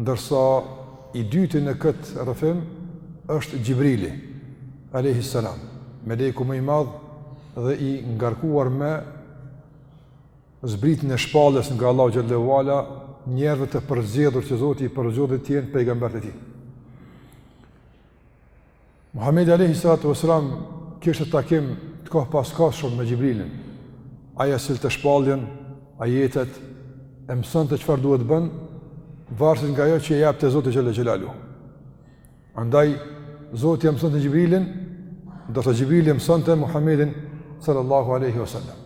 Ndërsa i dyti në këtë rrëfim është Xhibrili alejhi selam, meleku më i madh dhe i ngarkuar me zbritjen e shpalljes nga Allahu xhelle ue ala njerëzve të përzgjedhur që Zoti i përzgjodhi të jenë pejgamberët e tij. Muhamedi alayhi salatu wasalam kishte takim të kohëpaskohshëm me Xhibrilin. Ai ia sillte shpalljen, ajetet e mësonte çfarë duhet bën, varësisht nga ajo që i jepte Zoti xhelle xhelaluhu. Andaj Zoti e mësonte Xhibrilin, ndërsa Xhibrili e mësonte Muhamedin sallallahu alaihi wasallam.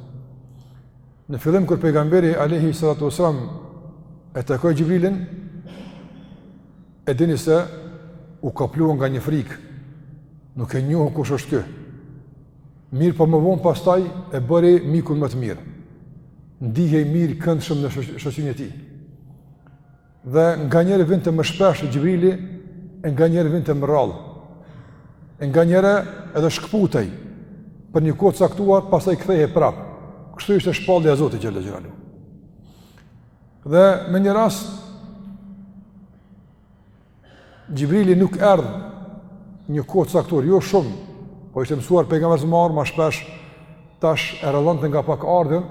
Në fillim kur pejgamberi alaihi salatu wasallam e takoi Xhibrilin, E dini se u kaplua nga një frikë, nuk e njohu kush është ky. Mirëpo më vonë pastaj e bëri mikun më të mirë. Ndihej mirë këndshëm në shoqërinë e tij. Dhe nganjëherë vinte më shpesh Xhibrili, e nganjëherë vinte më rrallë. E nganjëherë edhe shkëputej, për një kohë caktuar, pastaj kthehej prapë. Kështu ishte shpallja e Zotit xhelle xhelaluhu. Dhe me një rast, Xhibrili nuk erdh një kohë të caktuar, jo shumë, po ishte mësuar pejgamberi me ardh ma shpesh, tash e rrallonte nga pak ardhjen,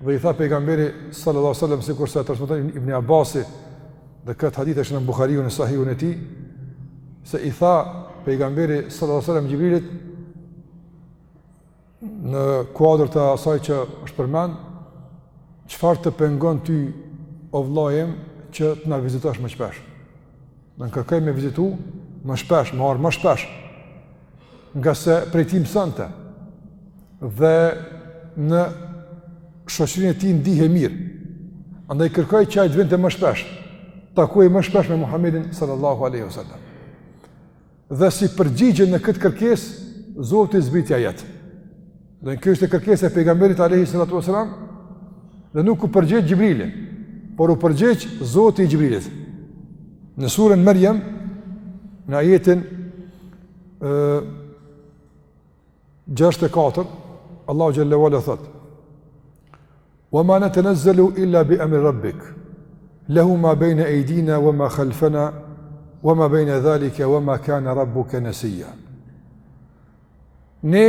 dhe i tha pejgamberi sallallahu alejhi sallam, sikurse e transmeton Ibn Abasi, dhe këtë hadith e shënon Buhariu në Sahihun e tij, se i tha pejgamberi sallallahu alejhi sallam Xhibrilit, Në kuadër të asaj që është përmend, çfarë të pengon ty o vëllai im që të na vizitosh më shpesh? Pra kërkoi me vizitu më shpesh, me ardh ma shpesh, ngase prej tij mësonte, dhe në shoqërinë e tij ndihej mirë, andaj kërkoi që ai të vinte më shpesh, takohej më shpesh me Muhammedin sallallahu alejhi wasallam. Dhe si përgjigje në këtë kërkesë, Zoti zbriti ajet. Dhe kjo ishte kërkesa e pejgamberit alayhi salatu wasalam, dhe nuk u përgjigj Xhibrili, por u përgjigj Zoti i Xhibrilit. Në surën Merjem, në ajetin 64, Allahu xhelle ue ala thotë: Wa ma natanazzalu illa bi amri rabbik. Lahu ma bayna aydina wa ma khalfana wa ma bayna dhalika wa ma kana rabbuka nasiya. Ne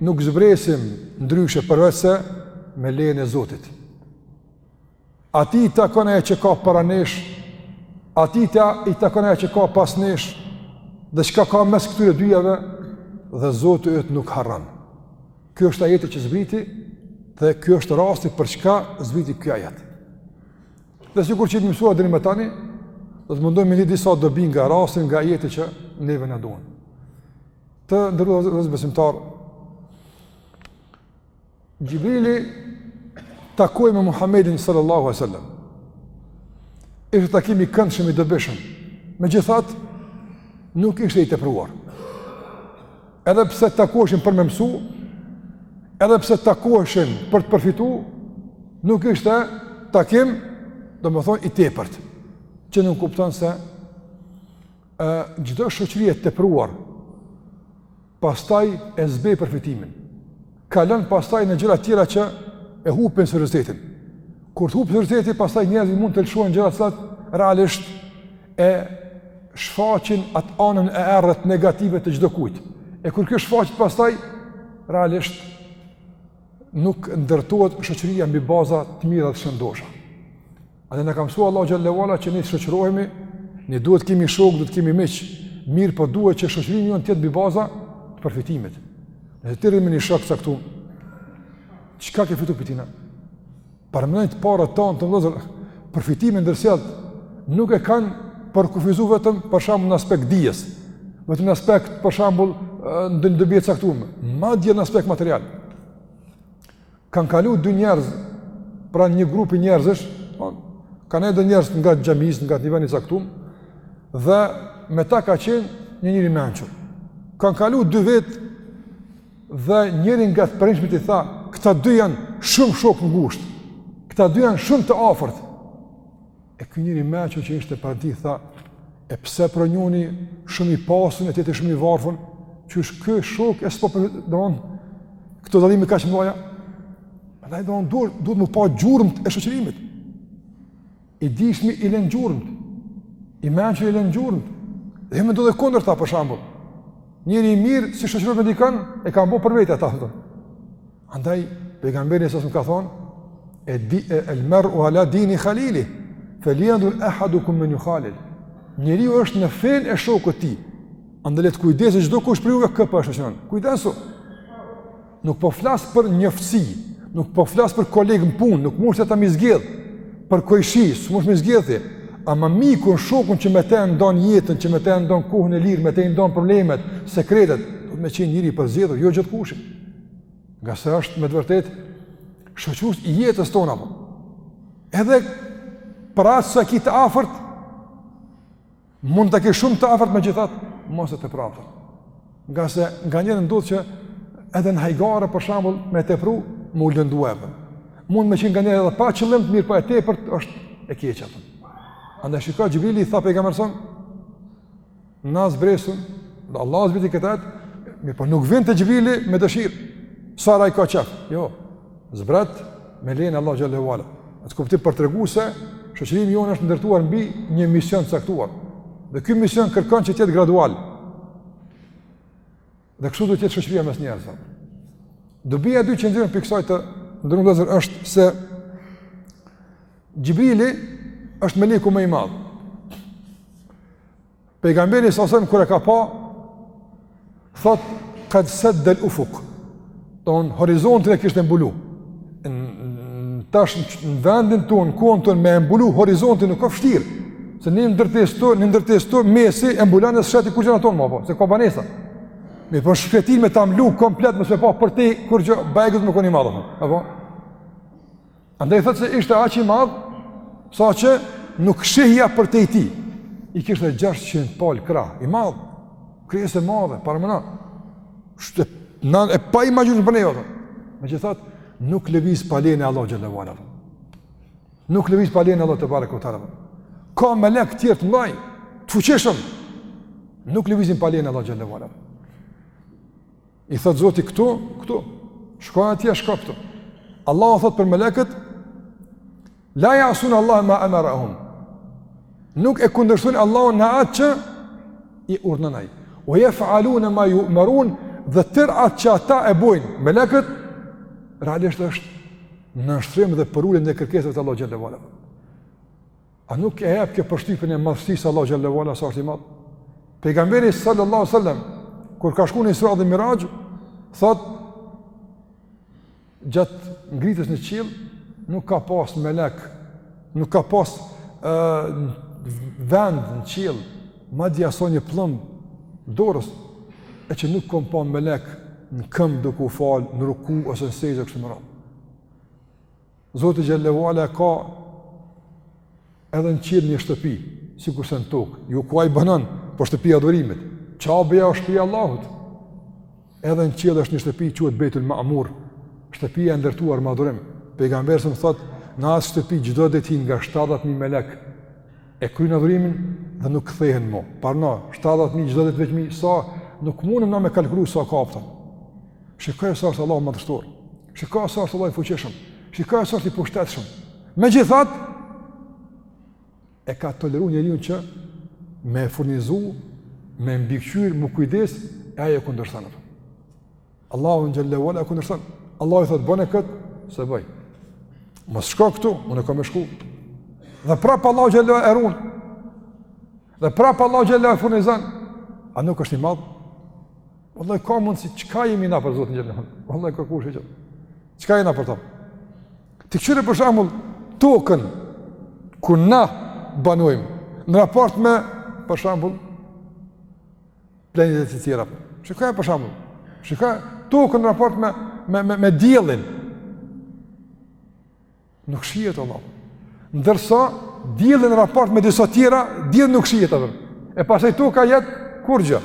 nuk zbresim ndryshe përveçse me lejen e Zotit. Atij i takon ajo që ka para nesh, atij i takon ajo që ka pas nesh, dhe çka ka mes këtyre dyjave dhe Zoti yt nuk harron. Ky është ajeti që zbriti dhe ky është rasti për çka zbriti ky ajet. Dhe sikur që jemi mësuar deri më tani, do të mundohemi me i nxjerr disa dobi nga rasti nga ajeti që neve na duhen. Të nderuar besimtarë. Xhibrili takohej me Muhamedin sallallahu alaihi wasallam. Ishte takimi i këndshëm i dobishëm. Megjithatë, nuk ishte i tepruar. Edhe pse takoheshin për me mësu, edhe pse takoheshin për të përfitu, nuk ishte takim, domethonë, i tepërt, që nënkupton se e, çdo shoqëri e tepruar, pastaj e zbeh përfitimin. kalon pastaj në gjëra të tjera që e hupin seriozitetin. Kur të hupë serioziteti, pastaj njerëzit mund të lëshohen në gjëra të cilat realisht e shfaqin atë anën e errët negative të çdokujt. E kur kjo shfaqet pastaj realisht nuk ndërtohet shoqëria mbi baza të mira të shëndosha. Edhe na ka mësuar Allahu xhel-le ve ala që ne të shoqërohemi, ne duhet të kemi shokë, duhet të kemi miq, mirëpo duhet që shoqërimi jonë të jetë mbi baza të përfitimit. Nëse ti rri me një shok të caktum, çka ke fitu pi tina? Prandaj të parët tonë këto përfitime të ndërsjella, nuk e kanë përkufizu vetëm për shembull në aspekt të dijes, vetëm në aspekt për shembull ndonjë dobie të caktume, madje në aspekt material. Kanë kalu dy njerëz, pranë një grupi njerëzish, kanë nejt njerëz nga xhamia, nga një vend i caktuar, dhe me ta ka qenë një njeri i mençur. Kanë kalu dy vetë dhe njëri nga të pranishmit i tha, këta dy janë shumë shokë të ngushtë. Këta dy janë shumë të afërt. E ky njeri i mençun që ishte aty, tha, e pse pra njoni shumë i pasun e tjetri shumë i varfën, qysh ky shok e s'po, domethonë, këto dallime kaq të mdhaja, andaj domethonë, duhet, duhet m'u pa gjurmët e shoqërimit, i dijshmi i len gjurmët, i mençun i len gjurmët, dhe me ndodh e kundërta për shembull, njeri i mirë, si shoqërohet me dikan, e ka bo për vete, ta, dhe, Andaj, pejgamberi s.a.s. ka thonë, në hadith el mer'u ala dini khalilihi, fel jendhur ehadukum men jukhalil. Njeriu është në fenë e shokut të tij, andaj le të kujdeset çdokush prej juve kë po shoqëron. Kujdesu, nuk po flas për njoftësi, nuk po flas për kolegë në punë, nuk mundesh ata me i zgjedh, për kojshi, s'mundesh me i zgjedh, ama mikun, shokun që me te ndon jetën, që me te ndon kohën e lirë, me te ndon problemet, sekretet, duhet me qenë njeri i përzgjedhur, jo gjithkushi. Ngase është me të vërtet shoqërues i jetës tona po. Edhe Për atë sa e ki të afërt mund ta kesh shumë të afërt megjithatë mos e tepro Ngase nganjëherë ndodh që Edhe në hajgare për shembull me tepru me u lëndu e për Mund me qenë nganjëherë edhe pa qëllim të mirë po e tepërt është e keqe Andaj shikoj Xhibrili i tha Pejgamberit Na zbresim, dhe Allah zbriti këtë ajet, po nuk vjen Xhibrili me dëshirë, sa herë i ka qejf, jo, zbret me lejen e Allahut xhelle ve ala, në atë kuptim për tregu se, shoqërimi jonë është ndërtuar mbi një mision të caktuar, dhe ky mision kërkon që t'jetë gradual, Dhe kështu duhet të jetë shoqëria mes njerëzve. Dobia e dytë që nxjerrim prej kësaj ndodhie është se Xhibrili është meleku më i madh. Pejgamberi salallahu alejhi selam kur e ka pa thot kad sad al ufuq. Tan horizontin e kishte mbulu. Tash në vendin ton, kohën ton me mbulu horizontin nuk asht vështirë. Se një ndërtesë, një ndërtesë ktu mesi e mbulon e s'sheh ti kurgjo ato ma apo, se ka banesa. Mirëpo n'shkretinë me ta mbulu komplet mos me pa përtej kurgjo bajagi me kon i madh apo. Apo. Andaj thotë se ishte aq i madh sa që nuk shihja përtej tij. I kishte 600 pal krah, i madh. Krijesë e madhe, paramendo. E paimagjinueshme për ne ato. Megjithatë, nuk lëviz pa lejen e Allahut xhelle ve ala. Nuk lëviz pa lejen e Allahut tebareke ve teala. Ka melek tjerë të mdhaj, të fuqishëm. Nuk lëvizin pa lejen e Allahut xhelle ve ala. I thot Zoti këtu, këtu. Shko atje, shko këtu. Allahu thot për melekët: La ya'sun Allah ma amarahum. Nuk e kundërshtojnë Allahun në atë që i urdhëron ai. Wa yaf'aluna ma yu'marun, dhe tër atë që ata e bojnë, melekët realisht është nënshtrim dhe përulje ndaj kërkesave të Allahut xhallahu A nuk e jep kjo përshtypjen e madhësisë së Allahut xhelle ve ala sa është i madh? Pejgamberi sallallahu alaihi wasallam kur ka shku në Isra dhe Miraxh, thot gjat ngritjes në qiell nuk ka pas melek, nuk ka pas ë uh, vend në qiell, madje as sa një pëllëmbë dorës e që nuk kom pa melek në këmbë duke u fal në ruku ose në sexhde kështu më radh. Zoti xhelle ue ala ka edhe në qiell një shtëpi, sikurse në tokë, jo ku ai banon, po shtëpi adhurimit, Qabeja o shtëpi e Allahut, edhe në qiell është një shtëpi quhet Bejtul Mamur, shtëpi e ndërtuar me adhurim, pejgamberi alejhi selam thotë, në atë shtëpi çdo ditë hyn nga 70.000 melek, e kryjnë adhurimin dhe nuk kthehen mo, paramendo 70.000 çdo ditë vetëm, sa nuk mundemi na me kalkulu sa kapëtën, shikoj sa është Allahu madhështor Shikoj sa është Allah i fuqishëm. Shikoj sa është i pushtetshëm. Megjithatë, e ka toleruar njeriun që me e furnizu, me mbikëqyr, m'u kujdes, e ai e kundërshton atë. Allahun xhelle ue ala e kundërshton. Allahu i thotë bëne këtë, s'e bëj. Mos shko këtu, unë kam me shku. Dhe prap Allahu xhelle ue ala e ruan. Dhe prap Allahu xhelle ue ala e furnizon. A nuk është i madh? Vallahi ka mundsi çka jemi na për Zotin xhelle ue ala. Vallahi kërkushi. Çka jemi na për ta? Ti kqyre për shembull tokën ku na banojmë në raport me për shembull planetet e tjera. Shikoj për shembull. Shikoj tokën në raport me me me, me diellin. Nuk shihet vallah. Ndërsa dielli në raport me disa tjera, dielli nuk shihet. E pastaj toka jet kurgja.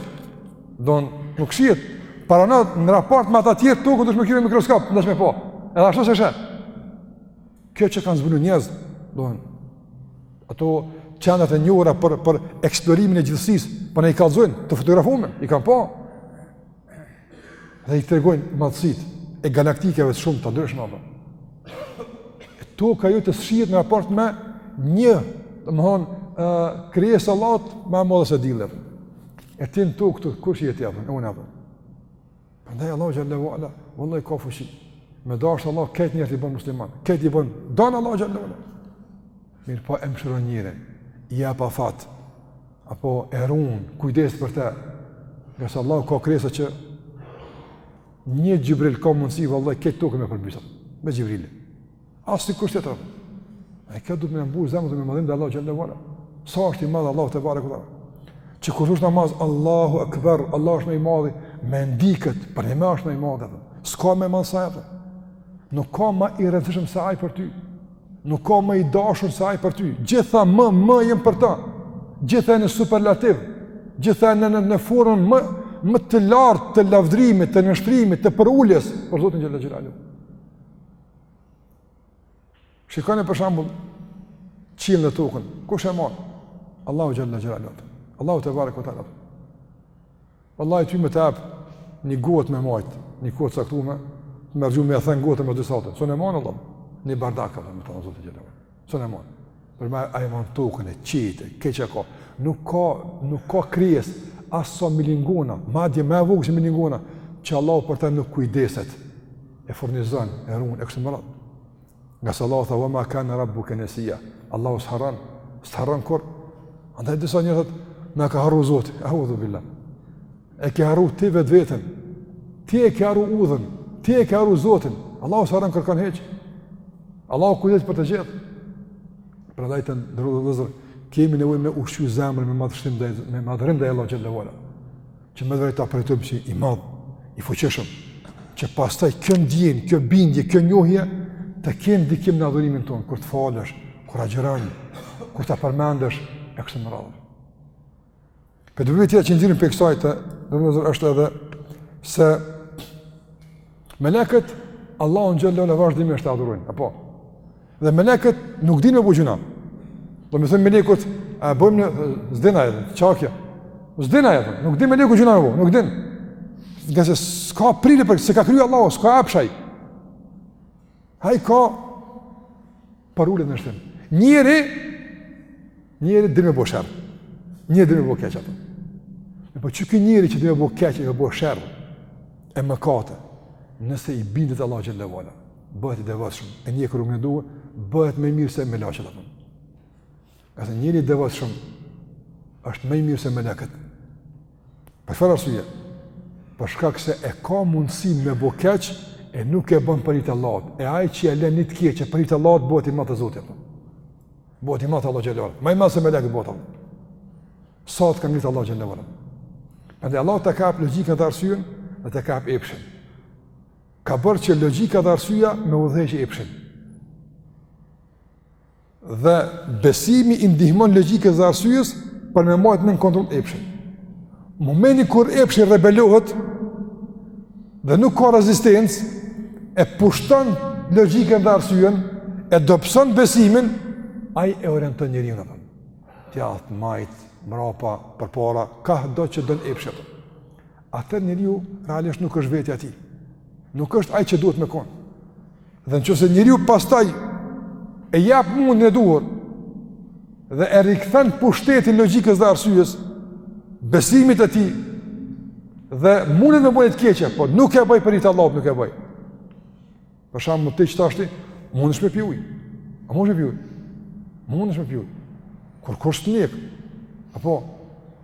Don nuk shihet. Paramendo, në raport me ata tjerë tokën do ta shikojmë me mikroskop, do të më po. Edhe ashtu s'e sheh. Kjo që kanë zbuluar njerëzit, don ato qendrat e njohura për për eksplorimin e gjithësisë, po na i kallzojnë të fotografume, i kanë po. dhe i tregojnë madhësitë e galaktikave shumë të ndryshme apo. E toka hiç s'shihet në raport me një, domethonë, krijesë t'Allahut më e madhe se dielli. E ti në tokë kush je ti apo, e unë apo. Prandaj Allahu xhelle ue ala, vallahi kërkushi. Me dashtë Allah, krejt njerëzit i bën musliman, krejt i bën, don Allahu xhelle ue ala. Mirëpo po e mëshiron njerin, i jep afat. apo e run, kujdeset për të, ngase Allah ka krijesa që një Xhibril ka mundësi vallahi këtë tokë me përmbys, me Xhibril. As një kështë të tërë. E këtë duhet me në burë zemët dhe me madhim dhe Allah xhelle ue ala. Sa është i madh Allah tebareke ue teala. Që kur është namaz, Allahu ekber, Allah është ma i madhi, me ndi këtë, përnjëmend është ma i madhi. S'ka ma i madh se ai, nuk ka ma i rëndësishëm se ai për ty. Nuk ka më i dashur se ai për ty. Gjitha më më janë për ta. Gjitha në superlativ. Gjitha në në, në formën më më të lartë të lavdërimit, të nënshtrimit, të përuljes për Zotin xhelle xhelaluhu. Shikoni për shembull qiellin e tokën. Kush e mor? Allahu xhelle xhelaluhu. Allahu tebareke ue teala. Wallahi ty me ta jap një gotë me majt, një kohë t'caktume, të më rrjum me thën gotën me dy sate. S'un e mon. Allah, një bardak apo më thon zotë xhelal. S'un e mon. Por ama Ai mon tokën e qiejt, krejt çka ka. Nuk ka, nuk ka krijesë as sa milingona, madje më vogël se milingona, që Allahu për të nuk kujdeset. E furnizon, e ruan e kështu me radhë. Ngase Allahu tha, wa ma kana rabbuka nasiya. Allahu s'harron, s'harron kurr. Andaj disa njerëz thotë, na ka harru Zoti. A'udhu billah. E ke harru ti vetveten. Ti e ke harru udhën, ti e ke harru Zotin. Allahu s'harron kërkan hiç. Allahu kujdeset për të gjithë. Prandaj të nderuar vëllezër, kemi nevojë me ushqy zemrën me madhështim dhe me madhërim ndaj Allahut xhele ve ala. që domethënë ta përjetojmë si i madh, i fuqishëm, që pastaj kjo ndjenjë, kjo bindje, kjo njohje të kenë ndikim në adhurimin tonë kur të falësh, kur agjëron, kur ta përmendësh e kështu me radhë. Prej dobive tjera që nxjerrim prej kësaj, domethënë është edhe se Melekët Allahun xhele ve ala vazhdimisht e adhurojnë, apo. Dhe melekët nuk dinë me bo gjynah. Domethënë melekut a bojmë në zdena edhe, çakja. Zdena edhe, nuk dinë melekët gjynah me bo, nuk dinë. Ngase s'ka prirje për se ka kriju Allahu, s'ka epsh ai. Ai ka Përulje, nënshtrim. Njeri, njeri din me bo sherr. Njeri din me bo keq apo. E po ky njeri që din me bo keq, din me bo sherr, e mëkate, nëse i bindet Allahut xhele ve ala, bëhet i devotshëm, e ndjek rrugën e duhur, bëhet ma i mirë se melaqet apo. Ka thënë njeri i devotshëm, është ma i mirë se meleket. Për çfarë arsye, për shkak se e ka mundësi me bo keq, e nuk e bën për hir të Allahut, e ai që e len një të keqe, për hir të Allahut, bëhet i madh te Zoti. Bëhet i madh te Allahu xhele ve ala. Ma i madh se meleket bëhet te Allahu. Sa të kanë një të Allah xhele ve ala. Prandaj Allahu ta jep logjikën dhe arsyen, dhe ta jep epshin. Ka bërë që logjika dhe arsyeja me udhëheq epshin. Dhe besimi i ndihmon logjikës dhe arsyes për me majtë në kontrol epshin. Momenti kur epshi rebelohet dhe nuk ka rezistencë, e pushton logjikën dhe arsyen, e dobëson besimin, ai e orienton njeriun atë. Djatht, majt, mrapa, përpara, kahdo që don epshi. Atëherë njeriu realisht nuk është vetja e tij. Nuk është ai që duhet me kon. Dhe nëse njeriu pastaj e jap mundin e duhur dhe e rikthen pushtetin logjikës dhe arsyes, besimit të tij dhe munet me bo një të keqe, po nuk e bëj për hir të Allahut nuk e bëj. Për shembull, më tej që tashti, mundesh me pi ujë. A mund të pi ujë? Mundesh me pi ujë. Kurkush s'të ndjek, apo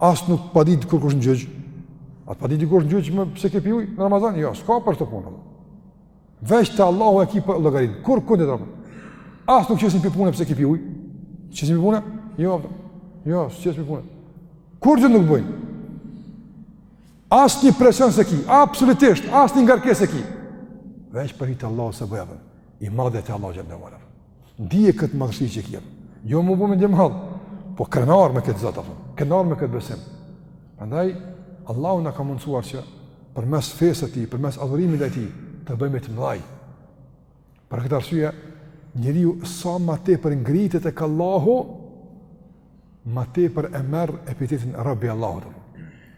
as nuk të padit kurkush në gjyq, a të padit kurkush në gjyq, më pse ke pi ujë në Ramazan? Jo, s'ka për këtë punë. Veç te Allahu e ki për llogarinë, kurkund tjetër apo? As nuk t'qesin pi pune pse ke pi ujë? T'qesin pi pune? Jo, jo, s't'qesin pi pune. Kurgjë nuk bëjnë? Asnjë presion s'e ki, absolutisht, asnjë ngarkesë s'e ki. Veç për hir të Allahut s'e bën dhe, i madh është Allahu xhele ve ala. Ndije këtë madhështi që e ki. Jo m'u bo mendjemadh, po krenar me këtë Zot, krenar me këtë besim. Andaj, Allahu na ka mundësuar që përmes fesë së tij, përmes adhurimit të tij, të bëhemi të mëdhaj. Për këtë arsye, njeriu sa ma tepër ngritet tek Allahu, ma tepër e merr epitetin rob i Allahut.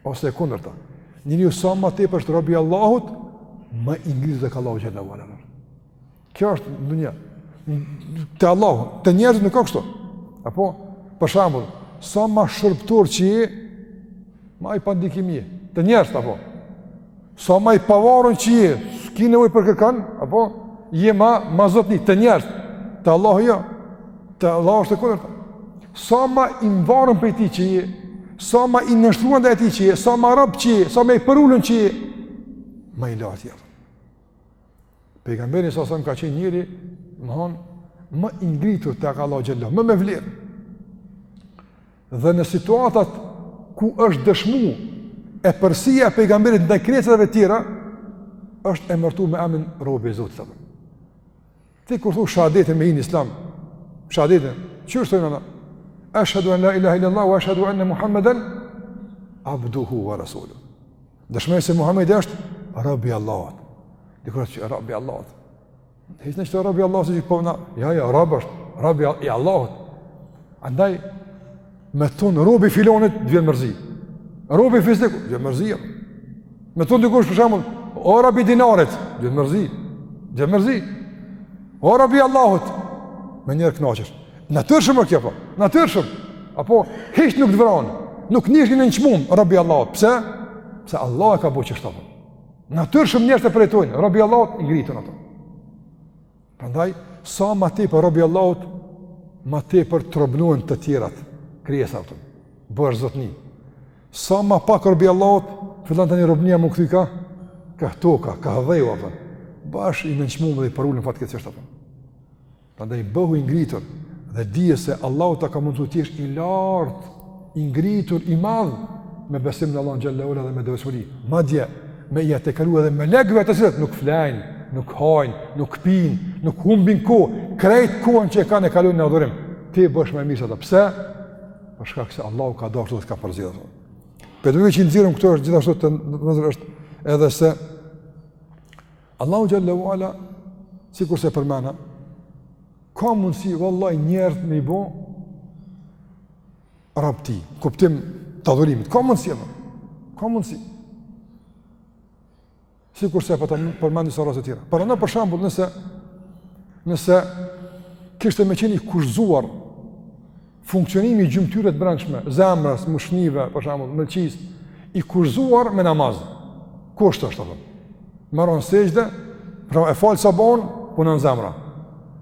Ose e kundërta. Njeriu sa ma tepër është rob i Allahut, ma i ngritur tek Allahu xhele ve ala. Kjo është ndonjë te Allahu, te njerëzit nuk ka kështu. Apo për shembull, sa ma shërbëtor që je, ma i pandikim je. Te njerëzit apo Sa ma i pavarun që je, s'ki nevojë për kërkan, apo je ma ma zotni te njerëzit. Te Allahu jo. Te Allahu është e kundërta. Sa ma i mvarun prej tij që je, sa ma i nënshtruan ndaj tij që je, sa ma rob që je, sa ma i përulun që je, ma i lartë je. Pejgamberi salallahu alejhi ve selem ka qenë njeri, më honë, më i ngritur tek Allahu xhele, më me vlerë. Dhe në situatat ku është dëshmu epërsia e pejgamberit ndaj krijesave të tjera, është emërtu me emrin robi i Zotit. Ti kur thua shahadetin me hi n'islam, shahadetin, qysh është ai? Ashhadu an la ilaha illa allah wa ashhadu anna muhammeden abduhu wa rasuluhu. Dëshmoj se Muhamedi është robi i Allahut. Dikur që robi i Allahut. Hiç në shtë robi Allah se që këpëvna, ja, ja, robi është, robi i Allahut. Andaj, me thonë robi i filanit, t'vjen mërzi. Robi fisnik, t'vjen mërzi. Me thonë dikush për shambull, o robi i dinarit, t'vjen mërzi. T'vjen mërzi. O robi i Allahut, menjëherë knaqesh. Natyrshëm e kjo, po, natyrshëm. Apo, hiç nuk të vran, nuk ndihesh i nënçmum, robi i Allahut. Pse? Se Allahu e ka bo qashtu, a kupton. Natyrshëm njerëzit e përjetojnë, robi i Allahut i ngritun, a kupton. Prandaj sa ma tepër robi i Allahut, ma tepër t'robnohen të tjerat krijesa, a kupton. Bohesh zotni. Sa ma pak robi i Allahut, fillon tani robnia m'u kthy ka, ka toka, ka dheu, a kupton. Bohesh i nënçmum dhe i përulun fatkeqësisht, a kupton. Prandaj bëhu i ngritur dhe dije se Allahu ta ka mundësu të jesh i lartë, i ngritur, i madh me besim në Allahun xhelle ue ala dhe me devotshmëri. Madje me ia tejkalu edhe melekëve të cilët nuk flejnë, nuk hajnë, nuk pinë, nuk humbin kohë, krejt kohën që e kanë e kalojnë në adhurim. Ti bësh ma i mirë se ata, pse? Për shkak se Allahu ka dashtë dhe të ka përzgjedhë. Prej dobive që i nxjerrim këtu gjithashtu të nderuar vëllezër është edhe se Allahu xhelle ue ala sikurse përmenda ka mundsi vallahi njerëz me i bo robt e tij, në kuptim të adhurimit. Ka mundsi apo? Ka mundsi. Sikurse po përmendim disa raste të tjera. Por ana për shembull nëse nëse kishte me qenë i kushtëzuar Funksionimi i gjymtyrëve të brendshme, zemrës, mushknive, për shembull, mëlçisë, i kushtëzuar me namaz. Kusht është atë. Me ra në sexhde, pra e fal sabahun, punon zemra.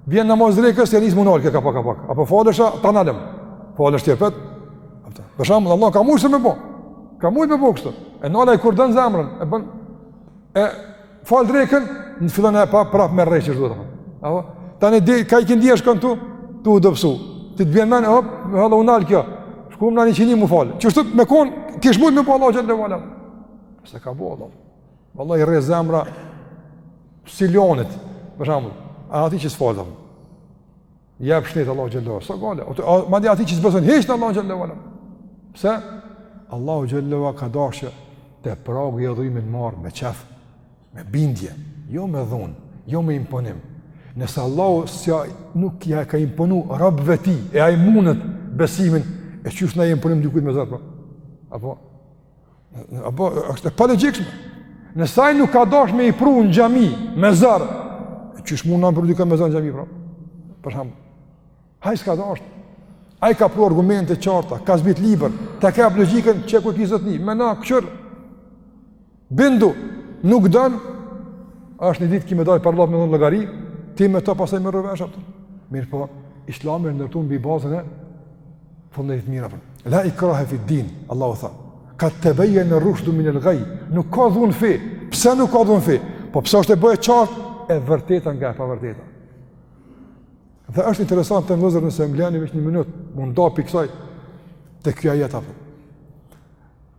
Vjen namazi i drekës, ja nis mu nal ka pak ka pak. A po falesh a ta nalëm. Falesh, të jepet. Për shembull, Allahu ka mujt me bo. Ka mujt me bo kështu. E nal ai kur don zemrën, e bën e Fal drekën, në fillon e pa prap me rreh çdo. Apo tani di ka ikindia shkon tu, tu u dobsu. Ti të bën mend hop, vallahi u nal kjo. Shkum në xhami mu fal. Kështu me kon, kish mujt me bo Allahu xhelle ue ala. S'e ka bo Allahu. Vallahi i rreh zemra filanit, për shembull, atij që s'falet. Jep shnet Allahu xhelle ue ala. S'ka gajle. O madje atij që s'beson hiç në Allahun xhelle ue ala. Pse? Allahu xhelle ue ala ka dashur te pragu adhurimin marr me qef, me bindje, jo me dhun, jo me imponim. Nëse Allahu s'ja nuk ja ka imponu robve të tij e ai mundet besimin e qysh na ja imponojm dikujt me zor. Po? Apo Apo, është e palogjikshme. Nëse ai nuk ka dasht me i pru në xhami me zor. Qysh mund na me pru dikan me zor në xhami, pra? Për shembull. Ai s'ka dasht. Ai ka pru argumente të qarta, ka zbrit libër, ta ka jap logjikën, qe ku e ki zotni. Meno, kqyr. Bindu, nuk don, është një ditë ki me dalë para Allahut me dhënë llogari, ti me të pastaj merru vesh, apet. Mirëpo, islami është ndërtu mbi bazën e Po në ditë mira për. Po. La ikrahe fi din, Allahu tha. Kad tebejjene rrushdu minel gaj. Nuk ka dhun në fe. Pse nuk ka dhun në fe? Po pse është e bo e qartë e vërteta nga e pavërteta. Dhe është interesant të nderuar vëllezër nëse m'leni veç një minut, mu ndal paksa te ky ajet pak.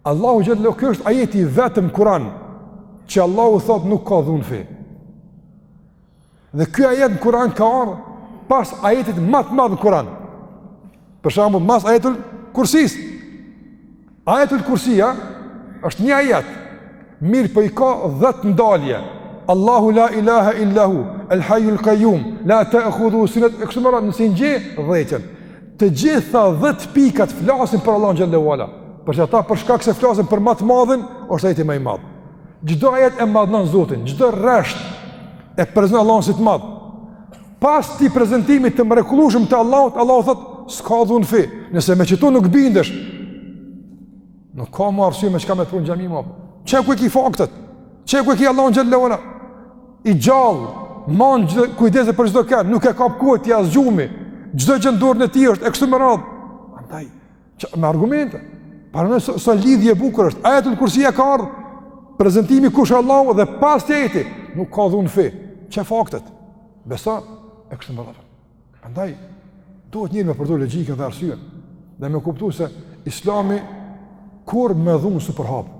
Allahu xhelle ue ala, ky është ajeti i vetëm në Kuran, që Allahu thotë nuk ka dhun në fe. Dhe ky ajet në Kur'an ka ardh pas ajetit ma të madh në Kur'an. Për shembull, mas ajetul Kursis. Ajetul Kursia është një ajet. Mirëpo i ka 10 ndalje. Allahu la ilaha illa hu, el hayyul qayyum, la ta'khudhu sinet, e kështu me radhë në sinje 10. Të gjitha 10 pikat flasin për Allahun xhel-le ue ala. Për qata, për shkak se flasin për ma të madhin, është ajeti ma i madh. Çdo ajet e madhënon Zotin, çdo rresht e prezanton Allahun si të madh. Pas atij prezantimit të mrekullueshëm të Allahut, Allahu thot, "S'ka dhun n'fe, nëse me qëto nuk bindesh." Nuk ka më arsye me çka me t'pru n'xhami më. Qe ku i ki faktet. Qe ku e ki Allahun xhel-le ue ala. I gjall, man çdo, kujdeset për çdokënd, nuk e kap koti as gjumi. Çdo gjë n'dorën e tij është e kështu me radhë. Andaj Qe, me argumente. Paramendo sa lidhje e bukur është. Ajetul kursia ka ardh, prezentimi kush Allahu dhe pas tij ajeti. Nuk ka dhunë n'fe. Qe faktet, beso, e kështu me radhë. Andaj, duhet njeri me përdor logjikën dhe arsyen. Dhe me kuptu se islami kurrë me dhunë s'u përhap.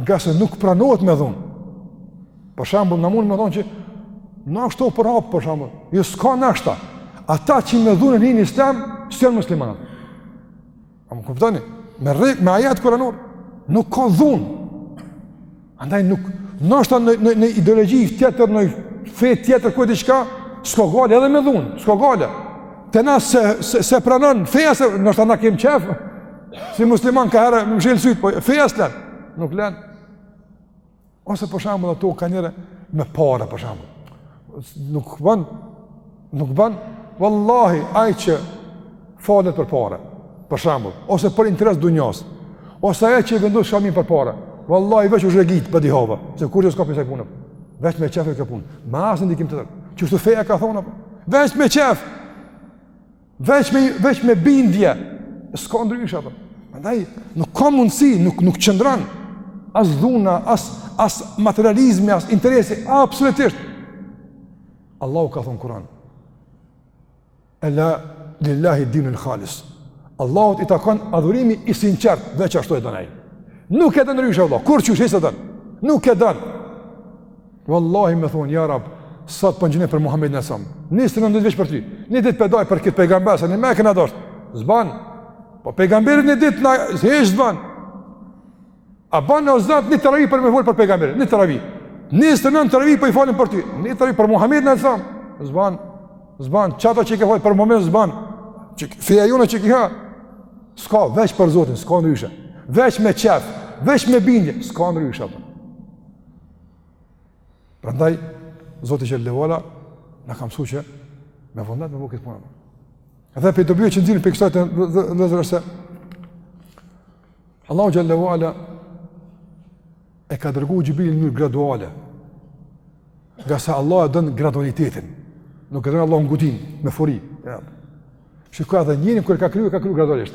Ngase nuk pranohet me dhunë. Për shembull, na mun me thon që ndoshta u përhap për shembull. Jo s'ka ndoshta. Ata që me dhunë hin n'Islam, s'jan musliman. A më kuptoni? Me rri, me ajet kuranor, nuk ka dhun. Andaj nuk, ndoshta në në në ideologji tjetër, në fe tjetër ka diçka, s'ka gajle edhe me dhun, s'ka gajle. Te na se se, se pranon feja se ndoshta na kem qejf. Si musliman ka herë me mshel syt, po feja s'len. Nuk len. Ose për shembull ato ka njerëz me para për shembull. Nuk bën nuk bën wallahi ai që falet për para. Për shembull, ose për interes t'dunjas. Ose ai që vendos shaminë për para. Wallahi veç u zhegit badihava, se kurgjo s'ka prej saj pune. Veç me qejf kjo punë. Me asnjë ndikim tjetër. Qështu feja ka thonë apo? Veç me çfarë? Veç me, veç me bindje, s'ka ndryshe, apo? Andaj, nuk ka mundësi, nuk, nuk qëndron, as dhuna, as, as materializmi, as interesi, absolutisht. Allahu ka thonë n'Kur'an. Ela lillahi dinul khalis. Allahut i takon adhurimi i sinqert, veç ashtu e don ai. Nuk e don ndryshe, vallah, kurqysh s'e don. Nuk e don. Wallahi me thonë, ja rab, sot po ngjinoj për Muhammedin alejhi selam. Njizet e nënd dit veç për ty. Një ditë po e daj për këtë pejgamber, se një me këna dorë. S'ban. Për pejgamberin një ditë në zhejsh s'ban. A ban në ozat një teravi për me falë për pejgamberin. Një teravi. Njizet e nënd teravi për po i falim për ty. Një teravi për Muhammedin alejhi selam. S'ban. S'ban. Qata që i ke falë për Muhammedin s'ban. Feja jonë qekjo. S'ka veç për Zotin, s'ka ndryshe. Veç me qef, veç me bindje, s'ka ndryshe. Për. Prandaj Zoti xhele ve ala na ka mësu që me vullnet me bo këtë punë. Edhe pe dobive që nxirren pe kësaj të ndërsa se Allahu xhele ve ala e ka dërgu Xhibrilin n'mënyrë graduale. Ngase Allah e don gradualitetin. Nuk e don Allah ngutin me furi. Ja. Shiko edhe njerin kur e ka kriju e ka kriju gradualisht.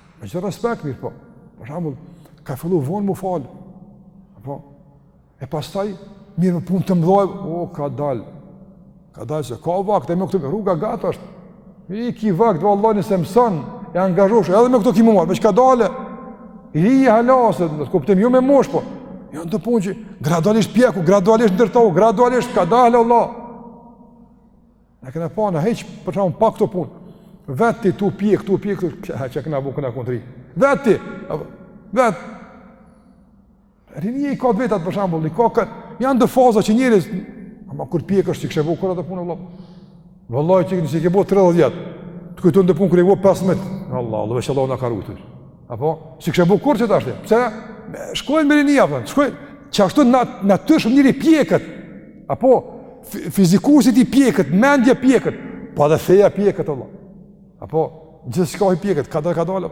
Me çdo respekt mirë, po. Për shembull, ka fillu vonë m'u fal. Po. E pastaj, mirë me punë të mdhoj, o, kadalë. Kadalë se ka vakt, e me këtë rruga e gatë është. I ki vakt, vallah nëse mëson, e angazhohesh, edhe me këtë ki më marë, veç kadalë. I i halasët, në të kuptim, jo me moshë, po janë do punë që gradualisht pjeku, gradualisht ndërtohu, gradualisht kadalë Allah. Na kena pa në heq, për shumë pa këto punë. Vetë ti tu pjek, tu pjek, këtu, këtu, që kena bo, kena kontri. Vetë ti, vetë. Rinia i ka t'vetat për shumë, i ka këtë. Janë do faza që njeri, ama kur pje kështë që kështë e bu, kërë atë punë, Allah. Vallahi që kështë që kështë e bu 30 vjet, të kujtohen do punë kur ke bo 15. Allah, Allah, veç Allah na ka rujt. Apo, si kështë e bukur që të ashtë, pëse, shkojnë me rinia, pëse, shkojnë, që ashtu në na të shumë njeri pjeket, apo, fiziku i tij pjeket, mendja pjeket, po dhe feja pjeket, Allah. apo, gjithçka i pjeket, kadalë, kadalë,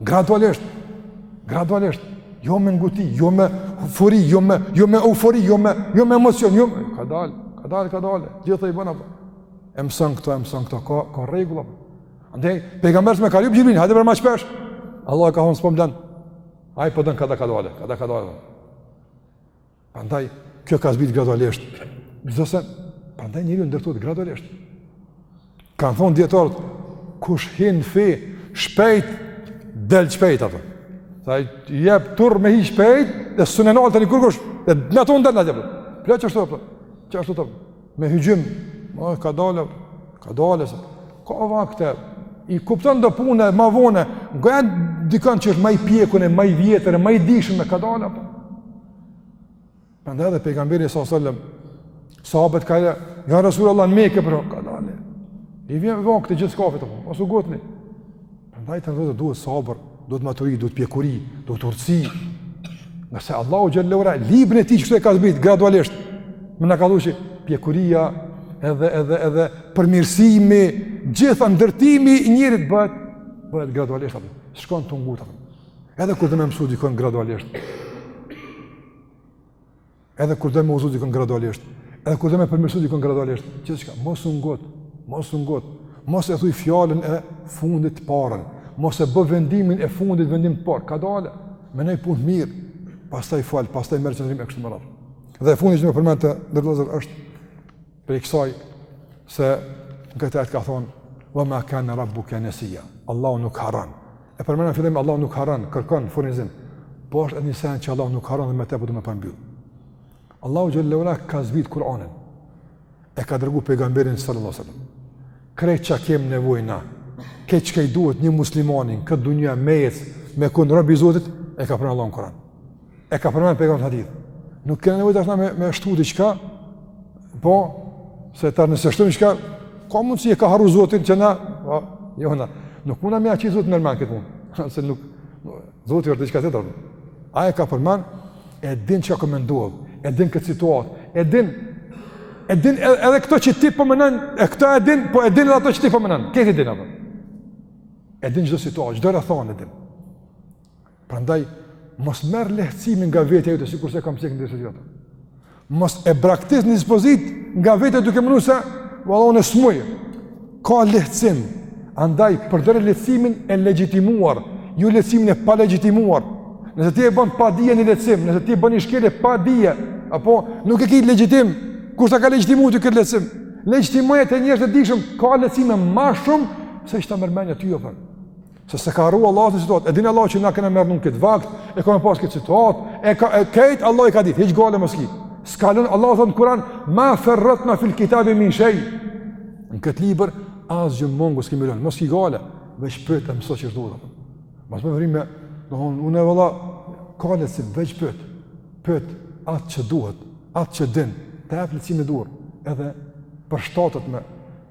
gradualisht, gradualisht, jo me nguti, jo me furi, jo me, jo me eufori, jo me, jo me emocion, jo me, kadalë, kadalë, kadalë, gjithë të i bëna, e mëson këto, e mëson këto, ka, ka rregulla, Andaj, pejgamberi e ka lyp Xhibrilin, hajde pak ma shpesh. Allahu ka thonë s'pom dan. Ai po don kadal kadale, kadal kadale. Andaj, kjo ka zbrit gradualisht. Çdo se prandaj njeriu ndërtohet gradualisht. Kan thon dijetarët kush hin n'fe shpejt del shpejt atë. Sa i jep turr me hi shpejt, e sunenon tani kurkush, e naton dal atje. Plot çështë apo? Çështë apo? Me hyxhym, ma kadalë, kadalë, se, ka vakt e, i kupton do punë, ma vonë, nga e dikën që është ma i pjekun e ma i vjetër e ma i dishëm, kadalë, apo. Prandaj dhe pejgamberi e sasallëm, sahabët ka e, ja Resulullah në Meke, po, kadalë, i vjen vakti gjithçkafit, apo, mos u ngutni, Prandaj të nëzëtë duhet sabër, duhet maturi, duhet pjekuri, duhet urtësi. Ngase Allahu xhele ve ala, librin e tij që e ka zbrit, gradualisht, me na kallxu që pjekuria edhe, edhe, edhe përmirësimi, gjitha ndërtimi i njerit bëhet, bëhet gradualisht, apo. shkon tu u ngutë, edhe kur do me mësu dikon gradualisht. Edhe kur do me udhzu dikon gradualisht, edhe kur do me përmirësu dikon gradualisht, gjithçka, mos u ngut, mos u ngut, mos e thuj fjalën e fundit të parën, mos e bë vendimin e fundit vendim të parë, kadale, menoje punën mirë, pastaj fol, pastaj merr qëndrim e kështu me radhë. Dhe e fundit që me përmend, të nderuar vllezër, është prej kësaj se në këtë ajet ka thonë, ve ma kane rabbuke nesija, Allahu nuk harran, E përmendëm në fillim Allahu nuk harron kërkon në furnizim. Po është edhe një sen që Allahu nuk harron dhe me të po du me përmbyll. Allahu xhel-le ue ala ka zbrit Kur'anin. E ka dërguar pejgamberin sallallahu alajhi wasallam. Krejt çka kem nevojë na. Krejt çka i duhet një muslimani në këtë dunja me ec, me kon rob i Zotit, e ka përmend Allahu në Kur'an. E ka përmend pejgamberi në hadith. Nuk kena nevojë tash na me, me shtu diçka, po se ta nëse shtojmë diçka, ka mundësi e ka harru Zoti që na, po, jo na. Nuk mund na me ia qit Zotit në mend këtë punë. Se nuk Zoti është diçka tjetër. Ai ka përmend e din çka ka me ndodh, e din këtë situatë, e din e din edhe këto që ti po mendon, e këto e din, po e din edhe ato që ti po mendon. Krejt i din apo? E din çdo situatë, çdo rrethanë e din. Prandaj mos merr lehtësimin nga vetja jote sikur se kam cekë ndërsa jota. Mos e braktis një dispozitë nga vetja duke menduar se valla unë s'muj. Ka lehtësim. Andaj përdor lehtësimin e legjitimuar, jo lehtësimin e palegjitimuar. Nëse ti e bën pa dije një lehtësim, nëse ti e bën shkelje pa dije, apo nuk e ke legjitim, kush ta ka legjitimuar ti këtë lehtësim? Legjitimoje te njerëzit e dijshëm, ka lehtësime më shumë se ç'ta merr mendja ty apo. Se s'e ka harru Allahu këtë situatë, e din Allahu që na kena me rrnu në këtë vakt, e ka me pas këtë situatë, e, ka, e krejt Allahu i ka ditë, hiç gajle mos ki ti. S'ka lon, Allahu thotë në Kuran, ma ferratna fil kitabi min shej. Në këtë libër, asgjë mangu s'kemi lon, mos ki gajle, veç pyte e mëso qysh duhet. Mas më vërime, në honë, unë e vëlla, kale si veç pyte, pyte atë që duhet, atë që din, të e flitë si me dur, edhe për shtatët me,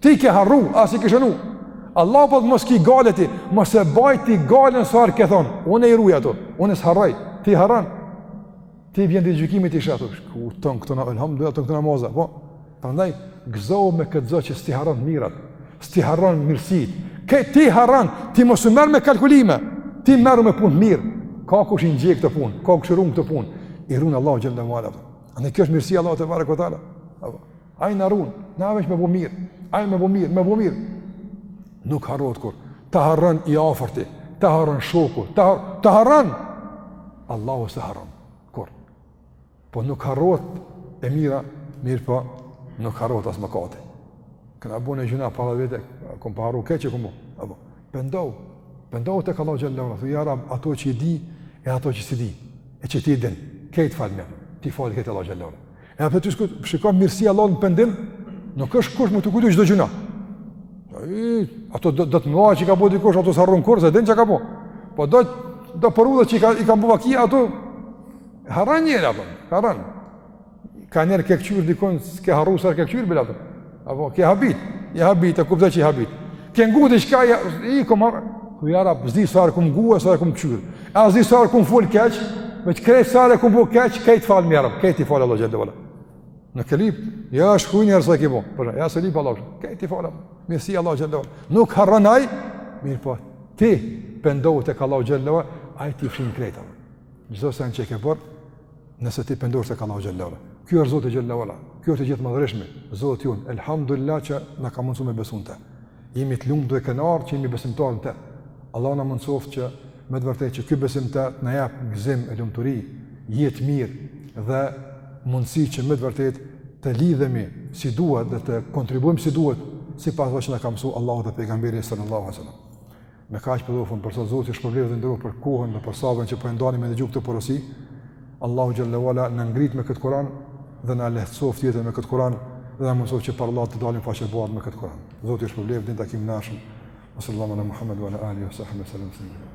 Ti ke harru, as s'i ke shënu. Allahu po thot mos ki gajle ti, mos e baj ti gajlen se ka thonë, unë i ruj ato, unë s'harroj, ti harran, ti vjen Ditën e Gjykimit i sheh, ku tonë këto, elhamdulilah, tonë këto namaza, po, prandaj, gëzohu me këtë Zot që s't'i harran të mirat, s't'i harran të mirësit, ke ti harran, ti mos u merr me kalkulime, ti merru me punë të mira, ka kush i ndjek këto punë, ka kush i run këto punë, i run Allahu xhel-le ue ala, andaj kjo është mirësi e Allahut tebareke ue teala, Ai na run, neve me bu mirë, ai me bu mirë, me bu mirë. Nuk harrohet kurr, ta harron i afërti, ta harron shoku, ta har, ta harron. Allahu s'e harron kurr. Po nuk harrohet e mira, mirëpo nuk harrohet as mëkati. Kena bu ne gjuna pa dhe vete, kom pa harru keqe kom bu. Apo, pëndohu, pëndohu teka Allahu xhelle ve ala, thuj, ja rab, ato që i di, e ato që s'i di, e që ti i din, krejt falmi, t'i falë krejt Allahu xhelle ve ala. E atë ty shkut, shikon mirësi Allah në pendim, nuk është kusht me t'u kujtu çdo gjuna. Ato do, do të mëdha që i ka bo dikush, ato s'i harron kurr, se e din ça ka bo. Po do, do për udhe që i ka, i ka bo vakia, ato harron njeri, apo, harron. Kanjëherë ke këqyrë dikon, s'ke harru sa herë ke këqyrë, bile ato. Apo, ke habit, je habit, e kuptoj që je habit. Ke ngu diçka, ja, i kom harru, thuj ja Rab, s'di sa herë kum ngu, e sa herë kum këqyrë. E a s'di sa herë kum fol keq, me që krejt sa herë kum bu keq, krejt falmi, krejt i falë Allah xhelle ve ala. Nuk e lip, ja është kujnë e rësa ke bu, përna, ja s'e lip Allah, krejt i falë, mirësi Allah xhelle ve ala. Nuk harron Ai, mirëpo, ti pëndohu teka Allah xhelle ve ala, Ai t'i fshin krejt Allah. Çdo sen që ke bërë, nëse ti pendosh tek Allahu xhelle ve ala. Ky është Zoti xhelle ve ala. Ky është i gjithëmadhërishmi, Zoti jon. Elhamdulillah që na ka mundësuar me besu në te. Jemi të lumtur dhe kënaqur që jemi besimtarë te. Allahu na mundësoft që me të vërtetë që ky besim të na jap gëzim e lumturi, jetë mirë dhe mundësi që me të vërtetë të lidhemi si duhet dhe të kontribuojmë si duhet, sipas asaj që na ka mësuar Allahu dhe pejgamberi sallallahu alajhi wasallam. Me kaq po do fund, për sot. Zoti ju shpërbleft dhe nderoft për kohën dhe për sabrin që po e ndani me dëgju këtë porosi. Allahu xhelle ve ala na ngrit me këtë Kur'an dhe na lehtësoft jetën me këtë Kur'an dhe na mundësoft që para Allahut të dalim faqebardhë me këtë Kur'an. Zoti ju shpërbleft deri në takimin e ardhshëm. Sallallahu ala Muhammed wa ala alihi wa sahbihi sallam.